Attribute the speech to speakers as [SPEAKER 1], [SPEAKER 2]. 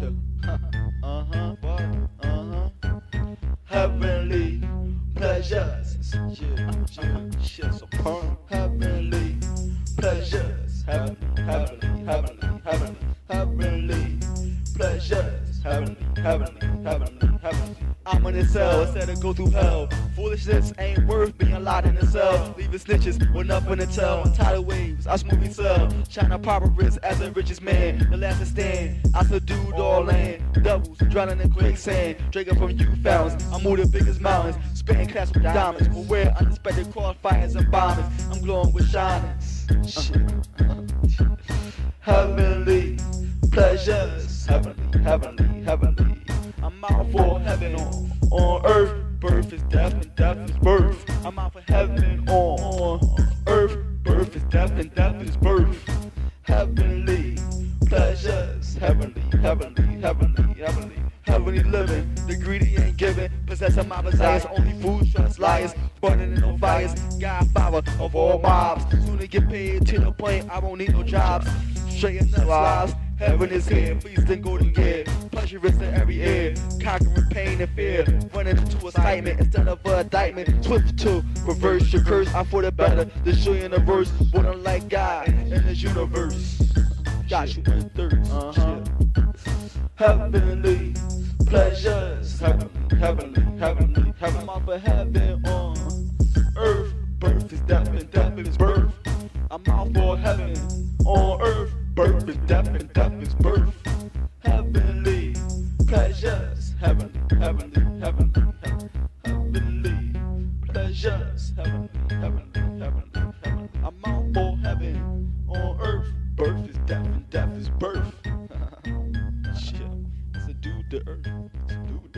[SPEAKER 1] Yeah. uh huh. What? Uh huh. Heavenly pleasures. Yeah. Yeah. Shit. So perm. Heavenly pleasures. Heavenly, heavenly, heavenly, heavenly, heavenly pleasures. Heavenly, heavenly, in a cell instead of go through hell. Foolishness ain't worth being locked in a cell. Leaving snitches with nothing to tell. On tidal waves, I smoothly sell. China papyrus as the richest man. The last to stand, I subdued all land. Doubles, drowning in quicksand. Drinking from you fountains. I move the biggest mountains. Spitting class with diamonds. Beware unexpected crossfires and bombings. I'm glowing with shinings. Uh-huh. Heavenly pleasures. For heaven on, on earth. Birth is death and death is birth. I'm out for heaven on, on earth. Birth is death and death is birth. Heavenly pleasures. Heavenly, heavenly, heavenly, heavenly. Heavenly living, the greedy ain't giving. Possessing my desires, only fools trust liars. Burning in no fires, godfather of all mobs. Soon to get paid to the point I won't need no jobs. Straighten up lives. Heaven is here, feasting golden gear. Pleasure is in every ear. Conquering pain and fear. Running into excitement instead of an indictment. Swift to reverse your curse. I'm for the better. The show you in the verse. Wouldn't like God in this universe. Got you in thirst. Uh-huh. Heavenly pleasures. Heavenly, heavenly, heavenly, heavenly. I'm out for heaven on earth. Birth is death and death is birth. I'm out for heaven on earth. Birth is death and death is birth. Heavenly pleasures. Heavenly, heavenly, heavenly, heavenly pleasures. Heavenly, heavenly, heavenly, heavenly. I'm out for heaven on earth. Birth is death and death is birth. Shit, it's a dude to earth. It's a dude